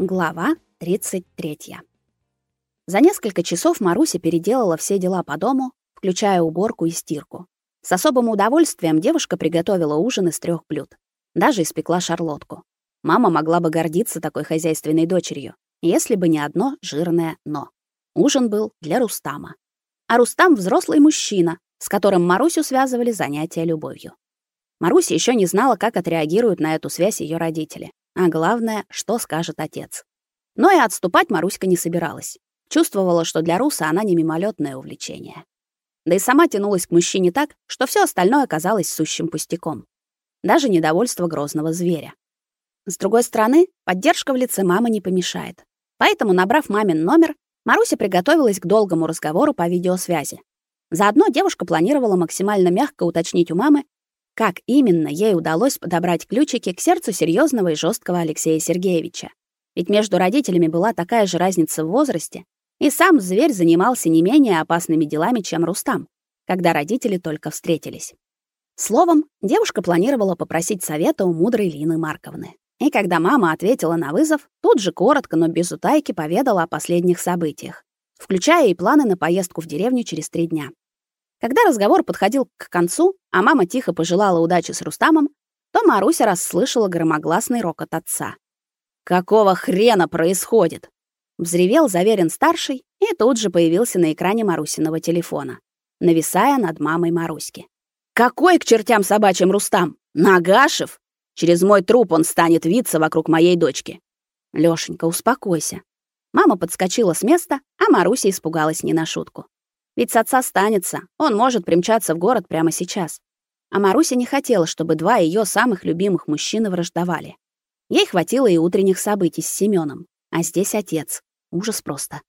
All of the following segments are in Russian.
Глава 33. За несколько часов Маруся переделала все дела по дому, включая уборку и стирку. С особым удовольствием девушка приготовила ужин из трех блюд. Даже испекла шарлотку. Мама могла бы гордиться такой хозяйственной дочерью, если бы не одно жирное «но». Ужин был для Рустама. А Рустам — взрослый мужчина, с которым Марусю связывали занятия любовью. Маруся еще не знала, как отреагируют на эту связь ее родители. А главное, что скажет отец. Но и отступать Маруська не собиралась. Чувствовала, что для Руса она не мимолетное увлечение. Да и сама тянулась к мужчине так, что все остальное казалось сущим пустяком. Даже недовольство грозного зверя. С другой стороны, поддержка в лице мамы не помешает. Поэтому, набрав мамин номер, Маруся приготовилась к долгому разговору по видеосвязи. Заодно девушка планировала максимально мягко уточнить у мамы, как именно ей удалось подобрать ключики к сердцу серьезного и жесткого Алексея Сергеевича? Ведь между родителями была такая же разница в возрасте, и сам зверь занимался не менее опасными делами, чем Рустам, когда родители только встретились. Словом, девушка планировала попросить совета у мудрой Лины Марковны. И когда мама ответила на вызов, тут же коротко, но без утайки поведала о последних событиях, включая и планы на поездку в деревню через три дня. Когда разговор подходил к концу, а мама тихо пожелала удачи с Рустамом, то Маруся расслышала громогласный рокот отца. «Какого хрена происходит?» Взревел заверен старший и тут же появился на экране Марусиного телефона, нависая над мамой Маруськи. «Какой к чертям собачьим Рустам? Нагашев? Через мой труп он станет виться вокруг моей дочки». «Лёшенька, успокойся». Мама подскочила с места, а Маруся испугалась не на шутку. Ведь с отца станется, он может примчаться в город прямо сейчас. А Маруся не хотела, чтобы два ее самых любимых мужчины враждовали. Ей хватило и утренних событий с Семеном, а здесь отец. Ужас просто.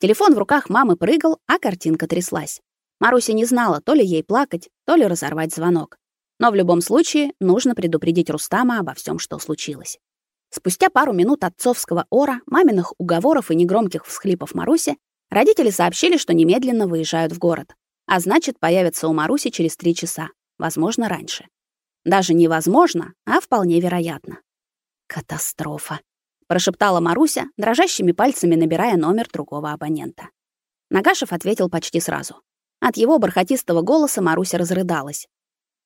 Телефон в руках мамы прыгал, а картинка тряслась. Маруся не знала, то ли ей плакать, то ли разорвать звонок. Но в любом случае нужно предупредить Рустама обо всем, что случилось. Спустя пару минут отцовского ора, маминых уговоров и негромких всхлипов Маруси, Родители сообщили, что немедленно выезжают в город, а значит, появятся у Маруси через три часа, возможно, раньше. Даже невозможно, а вполне вероятно. Катастрофа, прошептала Маруся, дрожащими пальцами набирая номер другого абонента. Нагашев ответил почти сразу. От его бархатистого голоса Маруся разрыдалась.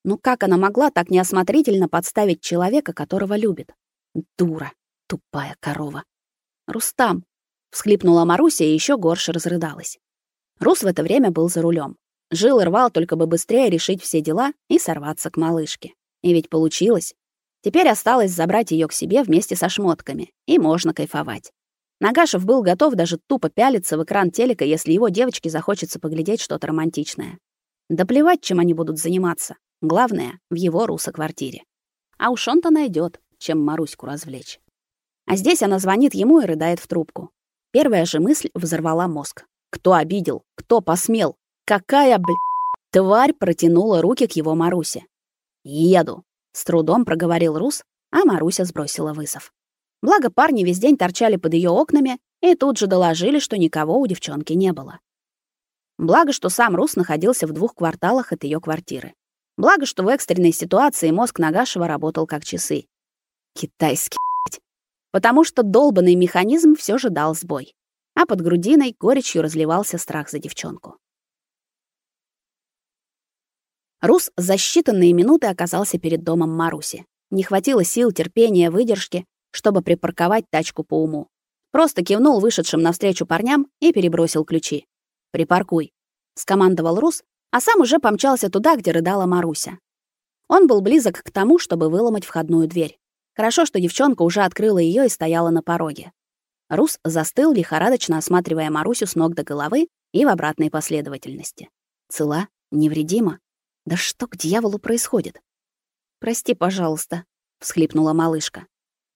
Ну как она могла так неосмотрительно подставить человека, которого любит? Дура, тупая корова. Рустам, всхлипнула Маруся и еще горше разрыдалась. Рус в это время был за рулем. Жил и рвал только бы быстрее решить все дела и сорваться к малышке. И ведь получилось. Теперь осталось забрать ее к себе вместе со шмотками, и можно кайфовать. Нагашев был готов даже тупо пялиться в экран телека, если его девочке захочется поглядеть что-то романтичное. Да плевать, чем они будут заниматься. Главное, в его руса-квартире. А уж он-то найдет, чем Маруську развлечь. А здесь она звонит ему и рыдает в трубку. Первая же мысль взорвала мозг. Кто обидел? Кто посмел? Какая, бл... Тварь протянула руки к его Марусе. «Еду», — с трудом проговорил Рус, а Маруся сбросила вызов. Благо парни весь день торчали под ее окнами и тут же доложили, что никого у девчонки не было. Благо, что сам Рус находился в двух кварталах от ее квартиры. Благо, что в экстренной ситуации мозг Нагашева работал как часы. Китайский потому что долбанный механизм все же дал сбой. А под грудиной горечью разливался страх за девчонку. Рус за считанные минуты оказался перед домом Маруси. Не хватило сил, терпения, выдержки, чтобы припарковать тачку по уму. Просто кивнул вышедшим навстречу парням и перебросил ключи. «Припаркуй», — скомандовал Рус, а сам уже помчался туда, где рыдала Маруся. Он был близок к тому, чтобы выломать входную дверь. Хорошо, что девчонка уже открыла ее и стояла на пороге. Рус застыл, лихорадочно осматривая Марусю с ног до головы и в обратной последовательности. Цела, невредима. Да что к дьяволу происходит? Прости, пожалуйста, всхлипнула малышка.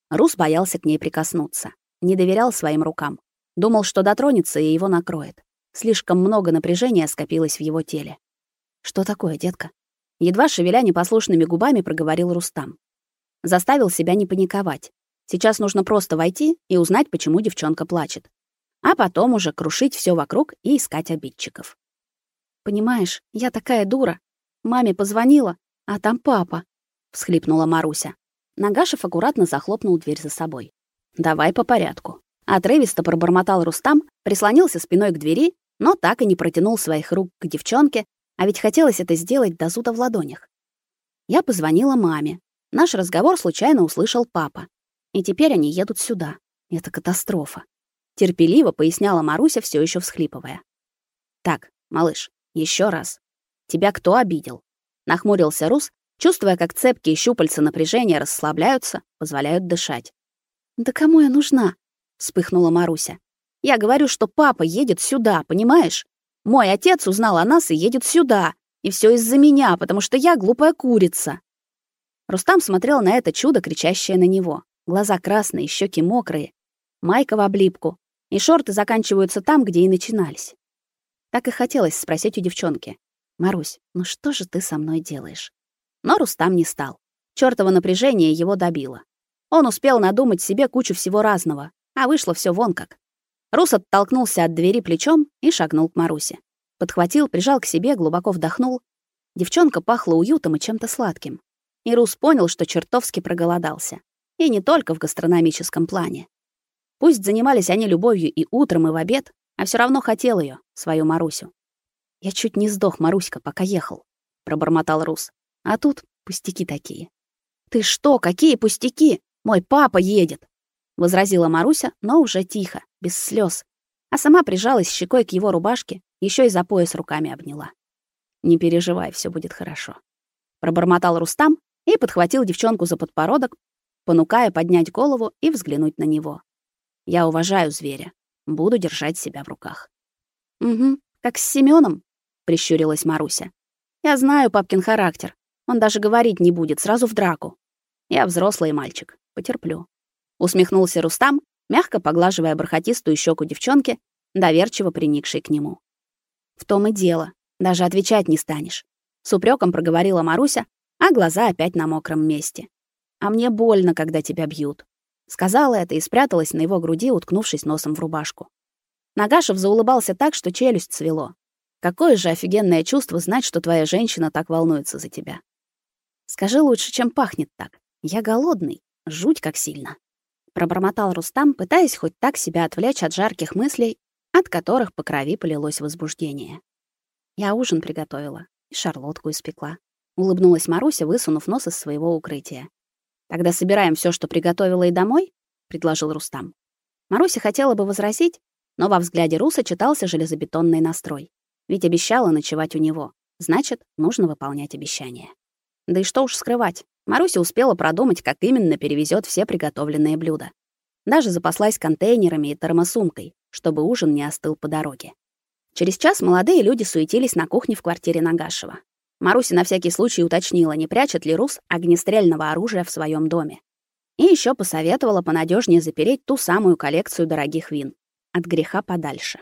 Рус боялся к ней прикоснуться, не доверял своим рукам. Думал, что дотронется и его накроет. Слишком много напряжения скопилось в его теле. Что такое, детка? Едва шевеля непослушными губами проговорил Рустам. Заставил себя не паниковать. Сейчас нужно просто войти и узнать, почему девчонка плачет. А потом уже крушить все вокруг и искать обидчиков. Понимаешь, я такая дура. Маме позвонила, а там папа, всхлипнула Маруся. Нагашев аккуратно захлопнул дверь за собой. Давай по порядку. Отрывисто пробормотал Рустам, прислонился спиной к двери, но так и не протянул своих рук к девчонке, а ведь хотелось это сделать до зуда в ладонях. Я позвонила маме. Наш разговор случайно услышал папа. И теперь они едут сюда. Это катастрофа. Терпеливо поясняла Маруся, все еще всхлипывая. Так, малыш, еще раз. Тебя кто обидел? Нахмурился Рус, чувствуя, как цепкие щупальца напряжения расслабляются, позволяют дышать. Да кому я нужна? вспыхнула Маруся. Я говорю, что папа едет сюда, понимаешь? Мой отец узнал о нас и едет сюда. И все из-за меня, потому что я глупая курица. Рустам смотрел на это чудо, кричащее на него. Глаза красные, щеки мокрые, майка в облипку, и шорты заканчиваются там, где и начинались. Так и хотелось спросить у девчонки. «Марусь, ну что же ты со мной делаешь?» Но Рустам не стал. Чёртово напряжение его добило. Он успел надумать себе кучу всего разного, а вышло все вон как. Рус оттолкнулся от двери плечом и шагнул к Марусе. Подхватил, прижал к себе, глубоко вдохнул. Девчонка пахла уютом и чем-то сладким. И Рус понял, что чертовски проголодался. И не только в гастрономическом плане. Пусть занимались они любовью и утром, и в обед, а все равно хотел ее, свою Марусю. «Я чуть не сдох, Маруська, пока ехал», — пробормотал Рус. «А тут пустяки такие». «Ты что, какие пустяки? Мой папа едет!» — возразила Маруся, но уже тихо, без слез, а сама прижалась щекой к его рубашке, еще и за пояс руками обняла. «Не переживай, все будет хорошо», — пробормотал Рустам и подхватил девчонку за подбородок, понукая поднять голову и взглянуть на него. Я уважаю зверя. Буду держать себя в руках. Угу, как с Семеном, прищурилась Маруся. Я знаю папкин характер. Он даже говорить не будет, сразу в драку. Я взрослый мальчик, потерплю. Усмехнулся Рустам, мягко поглаживая бархатистую щеку девчонки, доверчиво приникшей к нему. В том и дело, даже отвечать не станешь. С упреком проговорила Маруся, а глаза опять на мокром месте. А мне больно, когда тебя бьют. Сказала это и спряталась на его груди, уткнувшись носом в рубашку. Нагашев заулыбался так, что челюсть свело. Какое же офигенное чувство знать, что твоя женщина так волнуется за тебя. Скажи лучше, чем пахнет так. Я голодный, жуть как сильно. Пробормотал Рустам, пытаясь хоть так себя отвлечь от жарких мыслей, от которых по крови полилось возбуждение. Я ужин приготовила и шарлотку испекла. Улыбнулась Маруся, высунув нос из своего укрытия. Тогда собираем все, что приготовила и домой, предложил Рустам. Маруся хотела бы возразить, но во взгляде Руса читался железобетонный настрой. Ведь обещала ночевать у него. Значит, нужно выполнять обещание. Да и что уж скрывать. Маруся успела продумать, как именно перевезет все приготовленные блюда. Даже запаслась контейнерами и термосумкой, чтобы ужин не остыл по дороге. Через час молодые люди суетились на кухне в квартире Нагашева. Маруся на всякий случай уточнила, не прячет ли Рус огнестрельного оружия в своем доме. И еще посоветовала понадежнее запереть ту самую коллекцию дорогих вин. От греха подальше.